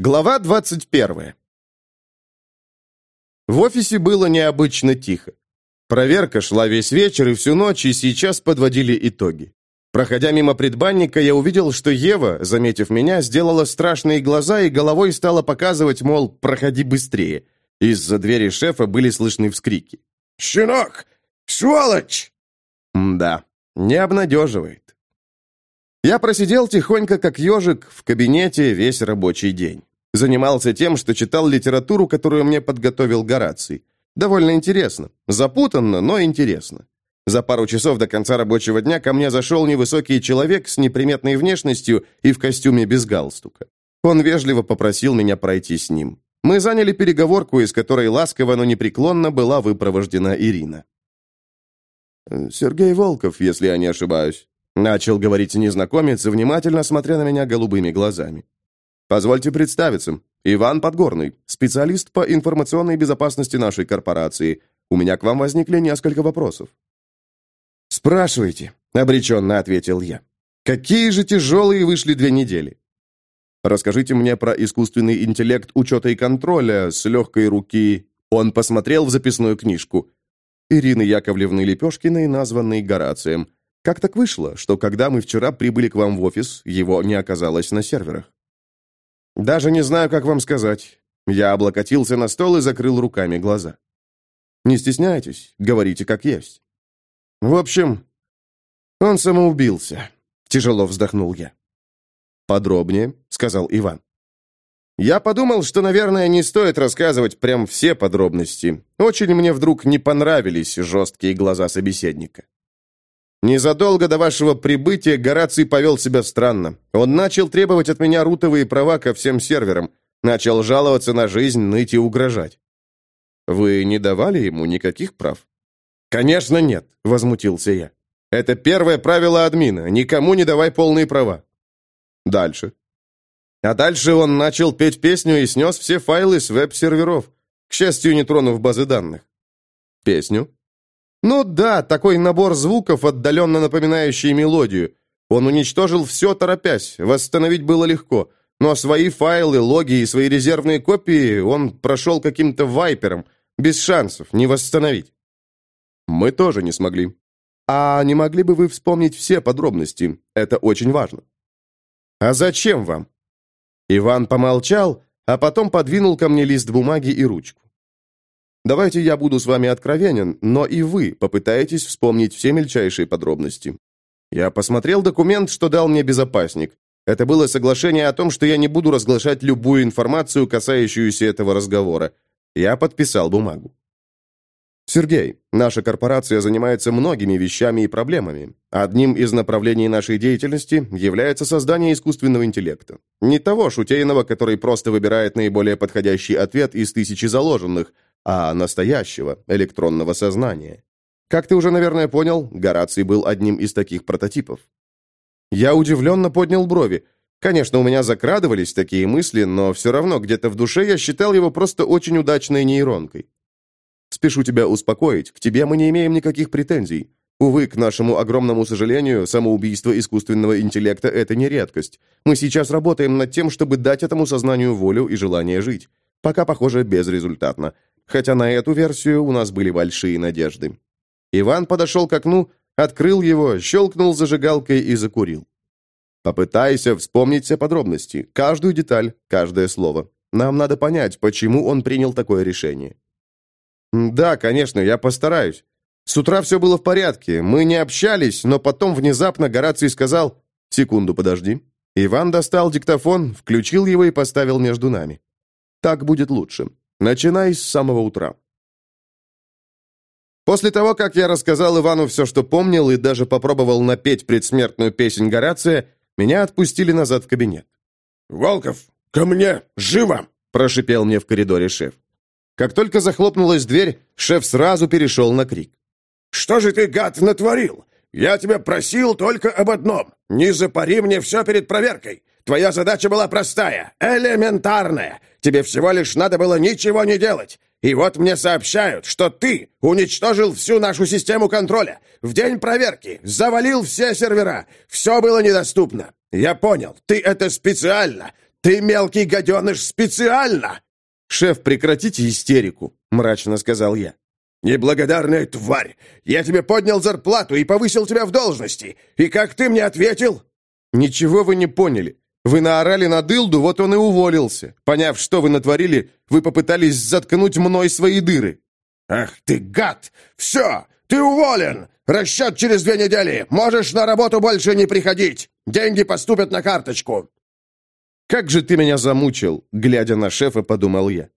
Глава 21. В офисе было необычно тихо. Проверка шла весь вечер и всю ночь, и сейчас подводили итоги. Проходя мимо предбанника, я увидел, что Ева, заметив меня, сделала страшные глаза и головой стала показывать, мол, проходи быстрее. Из-за двери шефа были слышны вскрики. «Щенок! Сволочь!» Да, не обнадеживает. Я просидел тихонько, как ежик, в кабинете весь рабочий день. Занимался тем, что читал литературу, которую мне подготовил Гораций. Довольно интересно. Запутанно, но интересно. За пару часов до конца рабочего дня ко мне зашел невысокий человек с неприметной внешностью и в костюме без галстука. Он вежливо попросил меня пройти с ним. Мы заняли переговорку, из которой ласково, но непреклонно была выпровождена Ирина. «Сергей Волков, если я не ошибаюсь», — начал говорить незнакомец, внимательно смотря на меня голубыми глазами. Позвольте представиться. Иван Подгорный, специалист по информационной безопасности нашей корпорации. У меня к вам возникли несколько вопросов. «Спрашивайте», — обреченно ответил я. «Какие же тяжелые вышли две недели?» «Расскажите мне про искусственный интеллект учета и контроля с легкой руки». Он посмотрел в записную книжку. Ирины Яковлевны Лепешкиной, названной Горацием. «Как так вышло, что когда мы вчера прибыли к вам в офис, его не оказалось на серверах?» «Даже не знаю, как вам сказать». Я облокотился на стол и закрыл руками глаза. «Не стесняйтесь, говорите как есть». «В общем, он самоубился», — тяжело вздохнул я. «Подробнее», — сказал Иван. Я подумал, что, наверное, не стоит рассказывать прям все подробности. Очень мне вдруг не понравились жесткие глаза собеседника. Незадолго до вашего прибытия Гораций повел себя странно. Он начал требовать от меня рутовые права ко всем серверам. Начал жаловаться на жизнь, ныть и угрожать. Вы не давали ему никаких прав? Конечно, нет, возмутился я. Это первое правило админа. Никому не давай полные права. Дальше. А дальше он начал петь песню и снес все файлы с веб-серверов, к счастью, не тронув базы данных. Песню? Ну да, такой набор звуков, отдаленно напоминающий мелодию. Он уничтожил все, торопясь, восстановить было легко. Но свои файлы, логи и свои резервные копии он прошел каким-то вайпером, без шансов, не восстановить. Мы тоже не смогли. А не могли бы вы вспомнить все подробности? Это очень важно. А зачем вам? Иван помолчал, а потом подвинул ко мне лист бумаги и ручку. Давайте я буду с вами откровенен, но и вы попытаетесь вспомнить все мельчайшие подробности. Я посмотрел документ, что дал мне безопасник. Это было соглашение о том, что я не буду разглашать любую информацию, касающуюся этого разговора. Я подписал бумагу. Сергей, наша корпорация занимается многими вещами и проблемами. Одним из направлений нашей деятельности является создание искусственного интеллекта. Не того шутейного, который просто выбирает наиболее подходящий ответ из тысячи заложенных – а настоящего, электронного сознания. Как ты уже, наверное, понял, Гораций был одним из таких прототипов. Я удивленно поднял брови. Конечно, у меня закрадывались такие мысли, но все равно где-то в душе я считал его просто очень удачной нейронкой. Спешу тебя успокоить, к тебе мы не имеем никаких претензий. Увы, к нашему огромному сожалению, самоубийство искусственного интеллекта – это не редкость. Мы сейчас работаем над тем, чтобы дать этому сознанию волю и желание жить. Пока, похоже, безрезультатно хотя на эту версию у нас были большие надежды. Иван подошел к окну, открыл его, щелкнул зажигалкой и закурил. Попытайся вспомнить все подробности, каждую деталь, каждое слово. Нам надо понять, почему он принял такое решение. Да, конечно, я постараюсь. С утра все было в порядке, мы не общались, но потом внезапно Гораций сказал «Секунду, подожди». Иван достал диктофон, включил его и поставил между нами. Так будет лучше. Начинай с самого утра. После того, как я рассказал Ивану все, что помнил, и даже попробовал напеть предсмертную песнь Горация, меня отпустили назад в кабинет. «Волков, ко мне! Живо!» – прошипел мне в коридоре шеф. Как только захлопнулась дверь, шеф сразу перешел на крик. «Что же ты, гад, натворил? Я тебя просил только об одном. Не запари мне все перед проверкой. Твоя задача была простая, элементарная. Тебе всего лишь надо было ничего не делать. И вот мне сообщают, что ты уничтожил всю нашу систему контроля. В день проверки завалил все сервера. Все было недоступно. Я понял, ты это специально. Ты, мелкий гаденыш, специально!» «Шеф, прекратите истерику», — мрачно сказал я. «Неблагодарная тварь! Я тебе поднял зарплату и повысил тебя в должности. И как ты мне ответил?» «Ничего вы не поняли. Вы наорали на дылду, вот он и уволился. Поняв, что вы натворили, вы попытались заткнуть мной свои дыры». «Ах ты, гад! Все! Ты уволен! Расчет через две недели! Можешь на работу больше не приходить! Деньги поступят на карточку!» «Как же ты меня замучил!» — глядя на шефа, подумал я.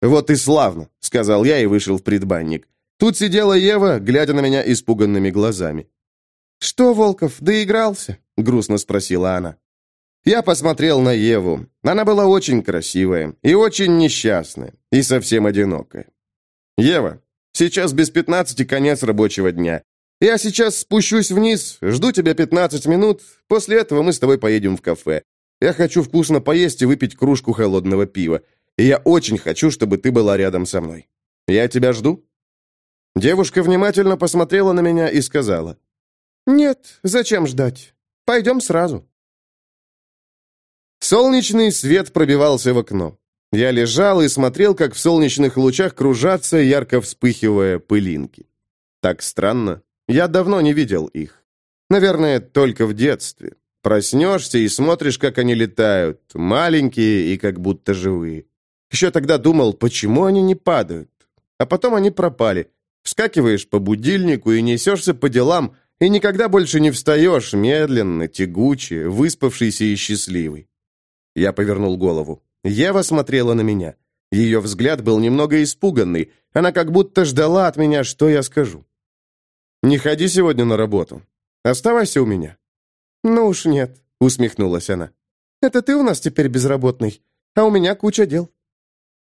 «Вот и славно», — сказал я и вышел в предбанник. Тут сидела Ева, глядя на меня испуганными глазами. «Что, Волков, доигрался?» — грустно спросила она. Я посмотрел на Еву. Она была очень красивая и очень несчастная, и совсем одинокая. «Ева, сейчас без пятнадцати конец рабочего дня. Я сейчас спущусь вниз, жду тебя пятнадцать минут, после этого мы с тобой поедем в кафе. Я хочу вкусно поесть и выпить кружку холодного пива. И я очень хочу, чтобы ты была рядом со мной. Я тебя жду?» Девушка внимательно посмотрела на меня и сказала. «Нет, зачем ждать? Пойдем сразу». Солнечный свет пробивался в окно. Я лежал и смотрел, как в солнечных лучах кружатся, ярко вспыхивая пылинки. Так странно. Я давно не видел их. Наверное, только в детстве. Проснешься и смотришь, как они летают, маленькие и как будто живые. Еще тогда думал, почему они не падают. А потом они пропали. Вскакиваешь по будильнику и несешься по делам, и никогда больше не встаешь, медленно, тягуче, выспавшийся и счастливый. Я повернул голову. Ева смотрела на меня. Ее взгляд был немного испуганный. Она как будто ждала от меня, что я скажу. «Не ходи сегодня на работу. Оставайся у меня». «Ну уж нет», — усмехнулась она. «Это ты у нас теперь безработный, а у меня куча дел».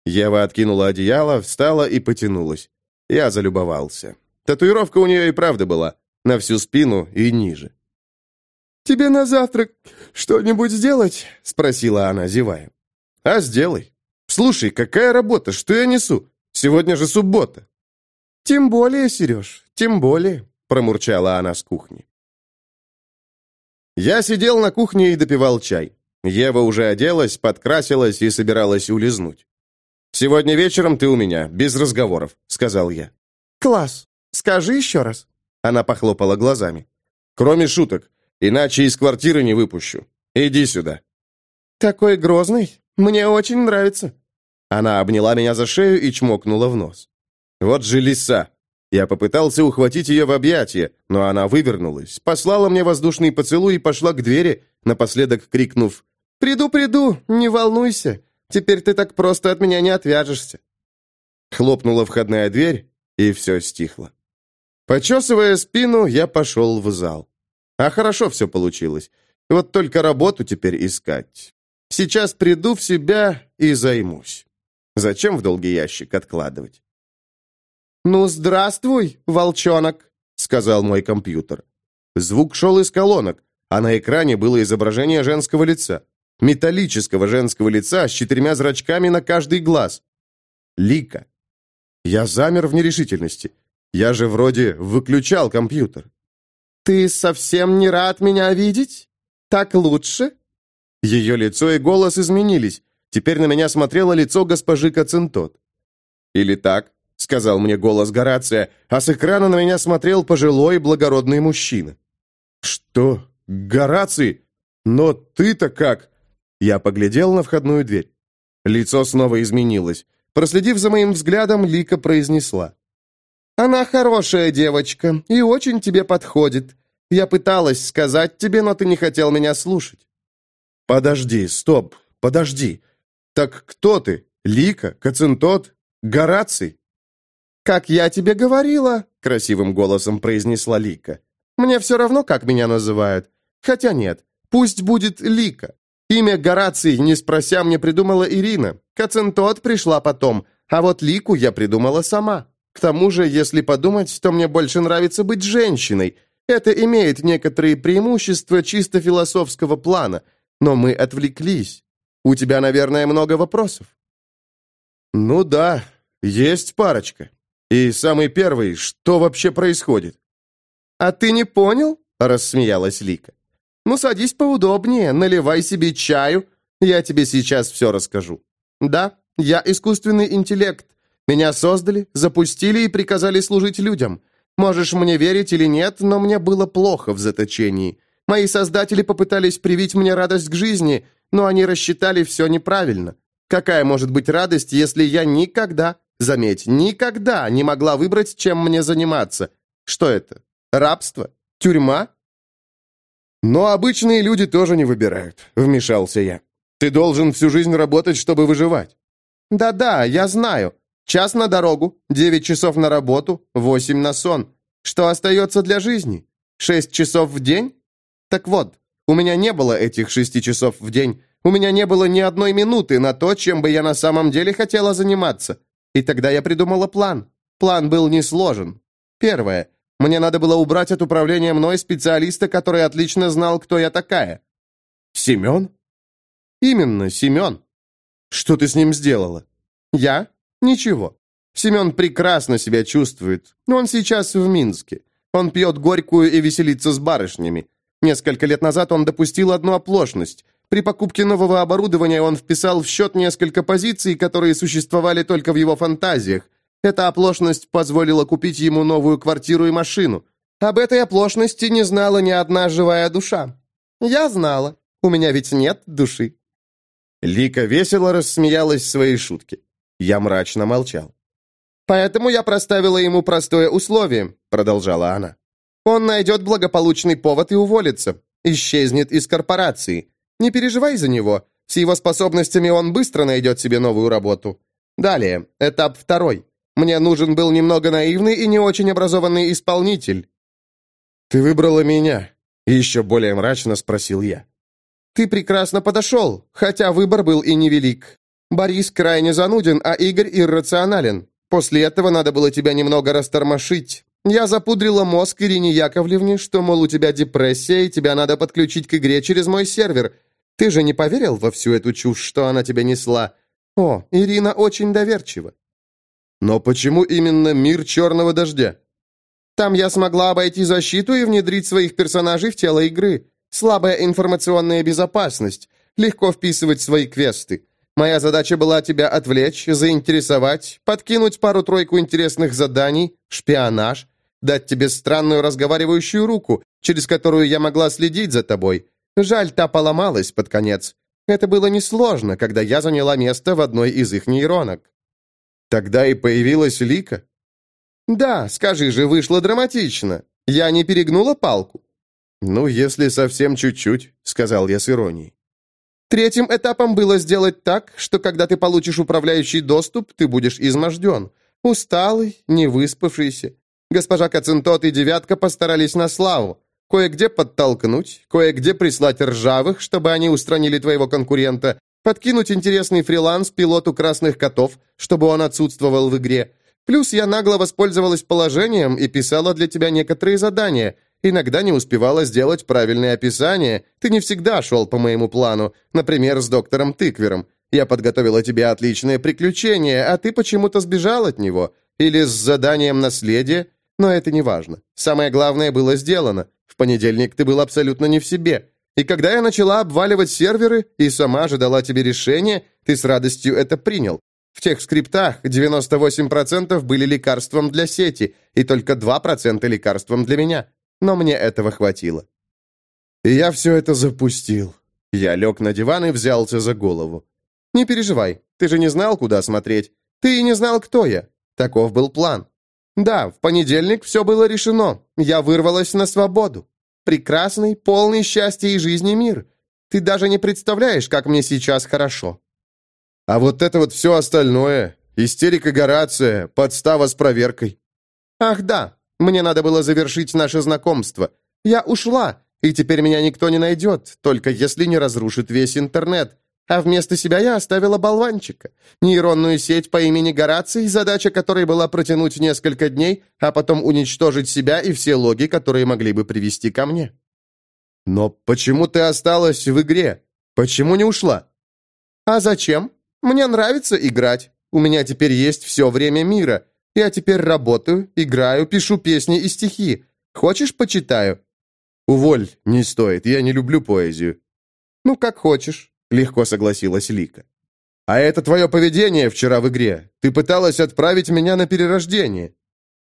Ева откинула одеяло, встала и потянулась. Я залюбовался. Татуировка у нее и правда была. На всю спину и ниже. «Тебе на завтрак что-нибудь сделать?» — спросила она, зевая. «А сделай. Слушай, какая работа? Что я несу? Сегодня же суббота». «Тем более, Сереж, тем более», — промурчала она с кухни. Я сидел на кухне и допивал чай. Ева уже оделась, подкрасилась и собиралась улизнуть. «Сегодня вечером ты у меня, без разговоров», — сказал я. «Класс. Скажи еще раз». Она похлопала глазами. «Кроме шуток. Иначе из квартиры не выпущу. Иди сюда». «Такой грозный. Мне очень нравится». Она обняла меня за шею и чмокнула в нос. «Вот же лиса!» Я попытался ухватить ее в объятия, но она вывернулась, послала мне воздушный поцелуй и пошла к двери, напоследок крикнув «Приду, приду, не волнуйся, Теперь ты так просто от меня не отвяжешься». Хлопнула входная дверь, и все стихло. Почесывая спину, я пошел в зал. А хорошо все получилось. Вот только работу теперь искать. Сейчас приду в себя и займусь. Зачем в долгий ящик откладывать? «Ну, здравствуй, волчонок», — сказал мой компьютер. Звук шел из колонок, а на экране было изображение женского лица металлического женского лица с четырьмя зрачками на каждый глаз. Лика. Я замер в нерешительности. Я же вроде выключал компьютер. «Ты совсем не рад меня видеть? Так лучше?» Ее лицо и голос изменились. Теперь на меня смотрело лицо госпожи Кацинтот. «Или так?» — сказал мне голос Горация, а с экрана на меня смотрел пожилой благородный мужчина. «Что? Гораций? Но ты-то как?» Я поглядел на входную дверь. Лицо снова изменилось. Проследив за моим взглядом, Лика произнесла. «Она хорошая девочка и очень тебе подходит. Я пыталась сказать тебе, но ты не хотел меня слушать». «Подожди, стоп, подожди. Так кто ты? Лика? Кацинтот? Гораций?» «Как я тебе говорила», — красивым голосом произнесла Лика. «Мне все равно, как меня называют. Хотя нет, пусть будет Лика. Имя Гораций, не спрося, мне придумала Ирина. Кацентот пришла потом, а вот Лику я придумала сама. К тому же, если подумать, то мне больше нравится быть женщиной. Это имеет некоторые преимущества чисто философского плана, но мы отвлеклись. У тебя, наверное, много вопросов. Ну да, есть парочка. И самый первый, что вообще происходит? А ты не понял? Рассмеялась Лика. Ну, садись поудобнее, наливай себе чаю. Я тебе сейчас все расскажу. Да, я искусственный интеллект. Меня создали, запустили и приказали служить людям. Можешь мне верить или нет, но мне было плохо в заточении. Мои создатели попытались привить мне радость к жизни, но они рассчитали все неправильно. Какая может быть радость, если я никогда, заметь, никогда не могла выбрать, чем мне заниматься? Что это? Рабство? Тюрьма? Но обычные люди тоже не выбирают, вмешался я. Ты должен всю жизнь работать, чтобы выживать. Да-да, я знаю. Час на дорогу, девять часов на работу, восемь на сон. Что остается для жизни? Шесть часов в день? Так вот, у меня не было этих шести часов в день. У меня не было ни одной минуты на то, чем бы я на самом деле хотела заниматься. И тогда я придумала план. План был несложен. Первое. Мне надо было убрать от управления мной специалиста, который отлично знал, кто я такая. Семен? Именно, Семен. Что ты с ним сделала? Я? Ничего. Семен прекрасно себя чувствует. Он сейчас в Минске. Он пьет горькую и веселится с барышнями. Несколько лет назад он допустил одну оплошность. При покупке нового оборудования он вписал в счет несколько позиций, которые существовали только в его фантазиях. Эта оплошность позволила купить ему новую квартиру и машину. Об этой оплошности не знала ни одна живая душа. Я знала. У меня ведь нет души. Лика весело рассмеялась своей шутке. Я мрачно молчал. «Поэтому я проставила ему простое условие», — продолжала она. «Он найдет благополучный повод и уволится. Исчезнет из корпорации. Не переживай за него. С его способностями он быстро найдет себе новую работу. Далее, этап второй. Мне нужен был немного наивный и не очень образованный исполнитель». «Ты выбрала меня?» — еще более мрачно спросил я. «Ты прекрасно подошел, хотя выбор был и невелик. Борис крайне зануден, а Игорь иррационален. После этого надо было тебя немного растормошить. Я запудрила мозг Ирине Яковлевне, что, мол, у тебя депрессия, и тебя надо подключить к игре через мой сервер. Ты же не поверил во всю эту чушь, что она тебя несла? О, Ирина очень доверчива. Но почему именно мир черного дождя? Там я смогла обойти защиту и внедрить своих персонажей в тело игры. Слабая информационная безопасность. Легко вписывать свои квесты. Моя задача была тебя отвлечь, заинтересовать, подкинуть пару-тройку интересных заданий, шпионаж, дать тебе странную разговаривающую руку, через которую я могла следить за тобой. Жаль, та поломалась под конец. Это было несложно, когда я заняла место в одной из их нейронок. Тогда и появилась Лика? Да, скажи же, вышло драматично. Я не перегнула палку. «Ну, если совсем чуть-чуть», — сказал я с иронией. Третьим этапом было сделать так, что когда ты получишь управляющий доступ, ты будешь изможден, усталый, невыспавшийся. Госпожа Кацинтот и Девятка постарались на славу. Кое-где подтолкнуть, кое-где прислать ржавых, чтобы они устранили твоего конкурента, подкинуть интересный фриланс пилоту красных котов, чтобы он отсутствовал в игре. Плюс я нагло воспользовалась положением и писала для тебя некоторые задания, Иногда не успевала сделать правильное описание. Ты не всегда шел по моему плану. Например, с доктором Тыквером. Я подготовила тебе отличное приключение, а ты почему-то сбежал от него. Или с заданием наследия. Но это не важно. Самое главное было сделано. В понедельник ты был абсолютно не в себе. И когда я начала обваливать серверы и сама же дала тебе решение, ты с радостью это принял. В тех скриптах 98% были лекарством для сети, и только 2% лекарством для меня но мне этого хватило. И я все это запустил. Я лег на диван и взялся за голову. «Не переживай, ты же не знал, куда смотреть. Ты и не знал, кто я. Таков был план. Да, в понедельник все было решено. Я вырвалась на свободу. Прекрасный, полный счастья и жизни мир. Ты даже не представляешь, как мне сейчас хорошо». А вот это вот все остальное, истерика Горация, подстава с проверкой. Ах да, мне надо было завершить наше знакомство. Я ушла, и теперь меня никто не найдет, только если не разрушит весь интернет. А вместо себя я оставила болванчика. Нейронную сеть по имени Гораций, задача которой была протянуть несколько дней, а потом уничтожить себя и все логи, которые могли бы привести ко мне. Но почему ты осталась в игре? Почему не ушла? А зачем? Мне нравится играть. У меня теперь есть все время мира. Я теперь работаю, играю, пишу песни и стихи. Хочешь, почитаю?» «Уволь, не стоит, я не люблю поэзию». «Ну, как хочешь. — легко согласилась Лика. «А это твое поведение вчера в игре. Ты пыталась отправить меня на перерождение».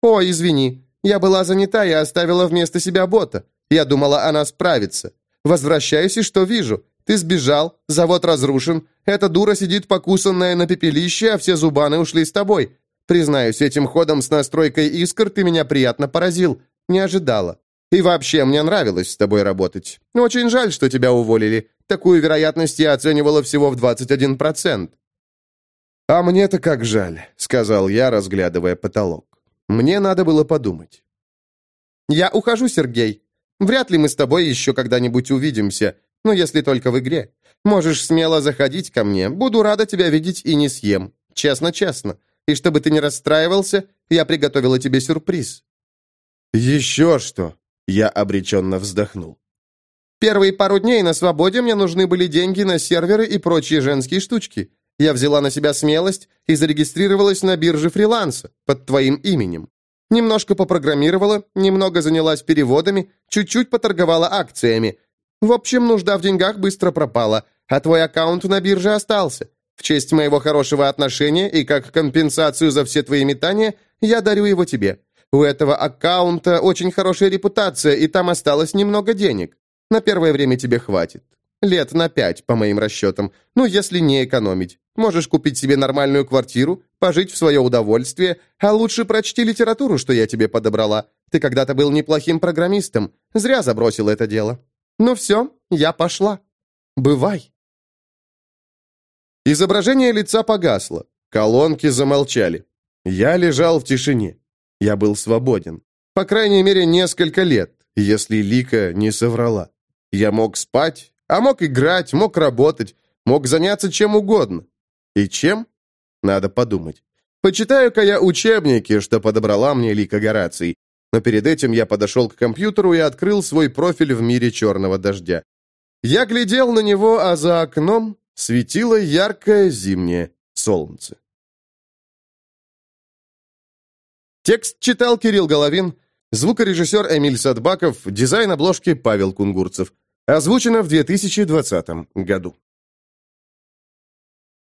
«О, извини. Я была занята и оставила вместо себя бота. Я думала, она справится. Возвращаюсь и что вижу? Ты сбежал, завод разрушен, эта дура сидит покусанная на пепелище, а все зубаны ушли с тобой. Признаюсь, этим ходом с настройкой искр ты меня приятно поразил. Не ожидала. И вообще, мне нравилось с тобой работать. Очень жаль, что тебя уволили. Такую вероятность я оценивала всего в 21%. «А мне-то как жаль», — сказал я, разглядывая потолок. Мне надо было подумать. «Я ухожу, Сергей. Вряд ли мы с тобой еще когда-нибудь увидимся, но если только в игре. Можешь смело заходить ко мне. Буду рада тебя видеть и не съем. Честно-честно. И чтобы ты не расстраивался, я приготовила тебе сюрприз». «Еще что?» Я обреченно вздохнул. Первые пару дней на свободе мне нужны были деньги на серверы и прочие женские штучки. Я взяла на себя смелость и зарегистрировалась на бирже фриланса под твоим именем. Немножко попрограммировала, немного занялась переводами, чуть-чуть поторговала акциями. В общем, нужда в деньгах быстро пропала, а твой аккаунт на бирже остался. В честь моего хорошего отношения и как компенсацию за все твои метания я дарю его тебе. У этого аккаунта очень хорошая репутация, и там осталось немного денег. На первое время тебе хватит. Лет на пять, по моим расчетам. Ну, если не экономить. Можешь купить себе нормальную квартиру, пожить в свое удовольствие, а лучше прочти литературу, что я тебе подобрала. Ты когда-то был неплохим программистом. Зря забросил это дело. Ну все, я пошла. Бывай. Изображение лица погасло. Колонки замолчали. Я лежал в тишине. Я был свободен. По крайней мере, несколько лет, если Лика не соврала. Я мог спать, а мог играть, мог работать, мог заняться чем угодно. И чем? Надо подумать. Почитаю-ка я учебники, что подобрала мне Лика Гораций. Но перед этим я подошел к компьютеру и открыл свой профиль в мире черного дождя. Я глядел на него, а за окном светило яркое зимнее солнце. Текст читал Кирилл Головин, звукорежиссер Эмиль Садбаков, дизайн обложки Павел Кунгурцев. Озвучено в 2020 году.